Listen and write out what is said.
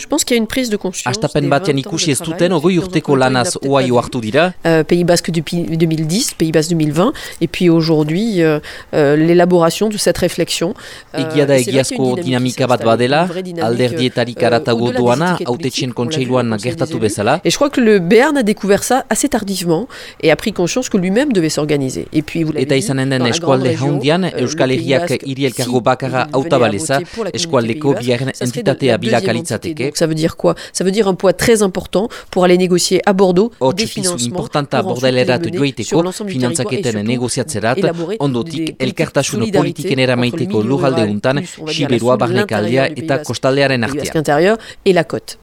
Je pense qu'il y a une prise de conscience. Astapen batean ikusi ez duten ogoi urteko lanaz oaio hartu dira? Euh, Pays Basque depuis 2010, Pays Basque 2020, et puis aujourd'hui euh, euh, l'élaboration de cette réflexion. Egia da egiazko dinamika bat badela, alderdietarik aratago doana, autetxien kontseiluan gertatu bezala. Et je crois que le Béarn a découvert ça assez tardivement et a pris conscience que lui-même devait s'organiser. Et puis vous l'avez Euskal Herriak eskualdeko entitatea bilakalitzateke. Ça veut dire quoi? Ça veut dire un poids très important pour aller négocier à Bordeaux des financements importanta bordelerat joiteko finantzaketen negoziatzerat, ondotik elkartasun politiken eramaiteko lurralde untan, Siberua, Barnekaldea eta Kostaldearen artean. et la côte.